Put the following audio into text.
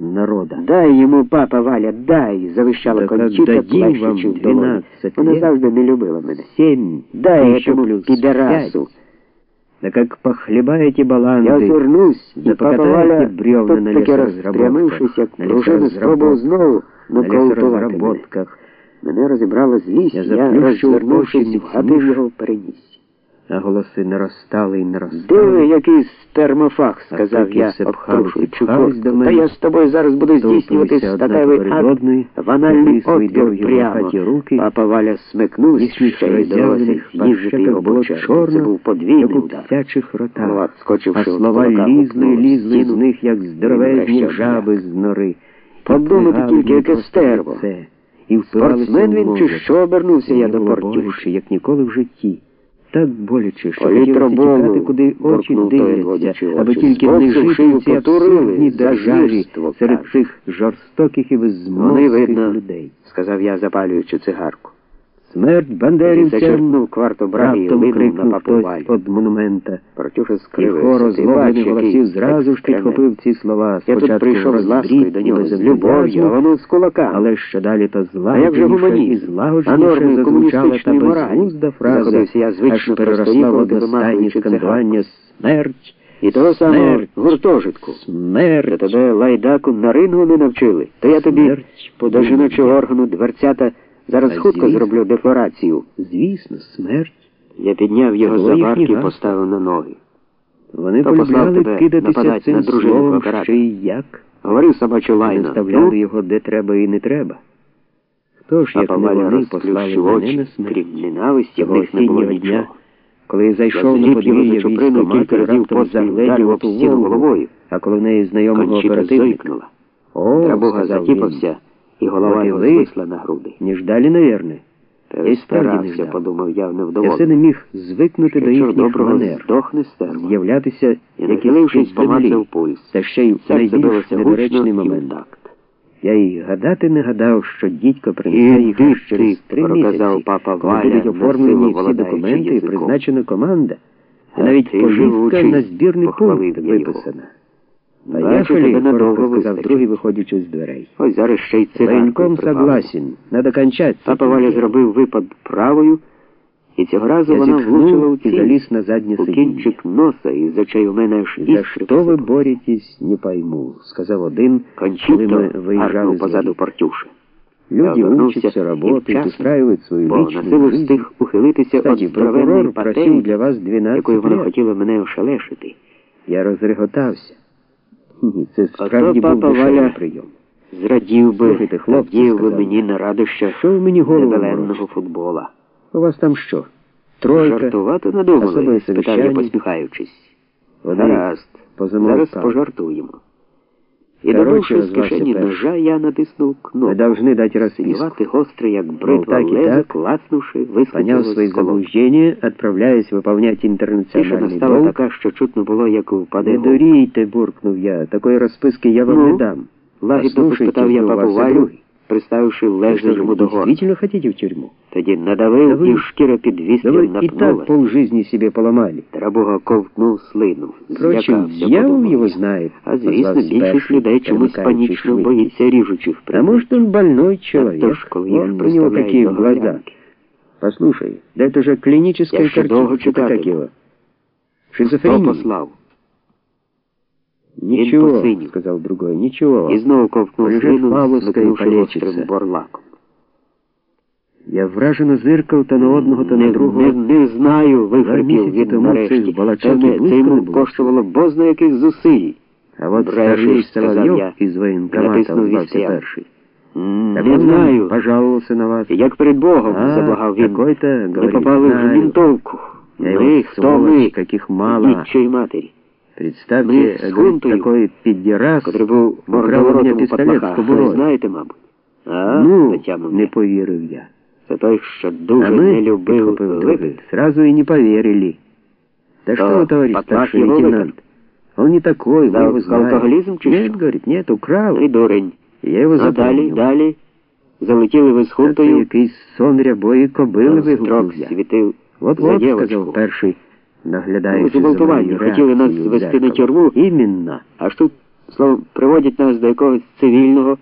народа. Дай йому, папа Валя, дай, завищала Так Кончита, отдадим вам плещучи в долоні. 12 Вона лет. завжди не любила мене. Семь, Дай еще этому плюс пидорасу. пять. Да как похлебаете баланды, Я озирнусь, да і папа покатаете Валя, бревна на тут таки лесоразработках, розпрямившись, як на пружина, спробував лесоразработках, знову на нокаутувати мене. лесоразработках, Мене розібрала злість, Я я, заплющив розвернувшись, очі, вгатив ніж. його в переніс. А голоси наростали і Диви, наростали. який спермофаг, сказав я, до мене, Та я з тобою зараз буду здійснювати статевий акт в анальний отвір прямо. руки, Папа Валя смикнувся, ще й їздити пащеках його. Це був подвійний удар. ротах, скочивши а слова лізли, лізли з них, як здоровезні жаби з нори. Подумати тільки, яке стерво. І Спортсмен він чи що обернувся я до портюші. як ніколи в житті. Так боляче, що хотілося тікати, куди очі дивляться, аби тільки не жити ці абсурдні державі серед цих жорстоких і Вони, людей. сказав я, запалюючи цигарку. Смерть бандерівцям і раптом на крикнув хтось од монумента. Портюша І скривився. хор Ти озлоблених голосів зразу ж підхопив ці слова. Я тут прийшов з ласкою до нього, з любов'ю, а воно з кулаками. Але що далі, то А як же злагодженіше і А злагодженіше зазвучала та безглузда фраза, я аж переросла в одностайні скандування «Смерть! І того самого Смерть! гуртожитку. Та Смерть!» тебе лайдаку на рингу не навчили. То я тобі жіночого органу дверцята зараз А хутко звісно. зроблю дефлорацію. Звісно, смерть. Я підняв його за барки і поставив на ноги. Вони послав полюбляли тебе кидатися цим на словом ще й як. Говорив собачу лайна. Наставляли Ну, його де треба і не треба. Хто ж, як Папа не вони, послали мене на смерть? крім ненависті, в них не було нічого. коли зайшов на подвір'я чуприну, кілька разів раптом загледів об стіну головою. а коли в неї знайомого оперативника. О, сказав він, і голова його ви. звисла на груди. не ждали, наверное. Я ждав. подумав я Я все не міг звикнути до їхніх доброго манер, здохне стерва. з'являтися як нахилившись, із помацав пульс. та ще й найбільш недоречний момент. Я й гадати не гадав, що дідько принесе їх ти», через три місяці, папа коли Валя, будуть оформлені всі документи і призначена команда, «А навіть живучий», на збірний пункт виписана. Бачу, Поїхали, тебе надовго сказав другий, виходячи з дверей. Ось зараз ще й Воєнком согласен, надо кончать. Папа Валя зробив випад правою, і цього разу Я вона влучила у і заліз на заднє сидіння. кінчик носа, і з очей у мене аж За що ви боретесь, не пойму, сказав один, коли ми виїжджали позаду. Портюши. Люди учатся, работают, устраивают свою Бо на личную силу встиг ухилитися від здоровенної прокурор для вас 12 якою вона хотіла мене ошелешити. Я розреготався. Ні, це справді був дешевий прийом. Зрадів би, Слухайте, хлопці, вдів би мені на радощах Що ви мені небеленного футбола. У вас там що? Тройка? Жартувати надумали? спитав я, посміхаючись. Гаразд, зараз пожартуємо. І Короче, добувши з розвився кишені перший. ножа, я натиснув Ви кнопку. должны дать расписку. Синювати гостре, як Мол, бритва так і лезо, так. клацнувши, Поняв вискочило свои з колодки. заблуждения, отправляясь выполнять Тиша интернациональный настала долг, така, що чутно було, як впаде Не гол. дурійте, буркнув я. Такої розписки я вам Ну, не дам. Лагідно Послушайте, поспитав я у вас папу і Валю, другий. приставивши Вы лезо что же, йому до горла. действительно хотите в тюрьму? Тоді Да надавив ви- і шкіра під Да вістрям вы и так напнулась. полжизни себе поломали. Трабуга ковтнув слину. Впрочем, Злякався, дьявол подумав его я. знает. А звісно, назвав більшість перший людей чомусь перемикаючий панічно швидкість. боїться ріжучих А может, он больной человек. то ж, коли їх Вон у него представляють такие до глаза. горлянки. Послушай, да это же клиническая Я ще довго картина. Это читатиму. как его? Хто Шизофрения? послав? Ничего, сказал другой, ничего. Слину, Павловська і смикнувши полечиться. гострим борлаком. Я вражено зиркав то на одного, то Не, на другого. не, не знаю, вихрипів він тому нарешті. Це, це йому коштувало бозна яких зусиль. А вот Брешеш, старый сказав Соловьев я. из военкомата Натиснув перший. Так Не знаю. пожаловался на вас. Як перед Богом, А, заблагав він. такой-то, Ми говорит, попали в знаю. вінтовку. Я хто ми? каких мало. Нічої матері. Представьте, Мы с говорит, Хунтою, такой пидерас котрий був украл у меня мордоворотом у пистолет патлака. в Ви кобурой. знаєте, мабуть? А, Ну, затямив не я. повірив я. Це той, що дуже а не мы, любив підхопив другий, випити. сразу и не поверили. Да Что, что вы, товарищ Патлак старший его лейтенант? Он не такой, За вы его знаете. алкоголизм чи Нет, что? говорит, нет, украл. Ти дурень. Я его А далі, запомнил. далі. Залетіли ви з Це хунтою. якийсь сон рябої кобили вигукнув Строк я. світив От за от, дівочку. сказав перший, Ну, наглядаючи зґвалтування. моєю Хотіли нас звести на тюрму. Іменно. Аж тут Словом, приводять нас до якогось цивільного.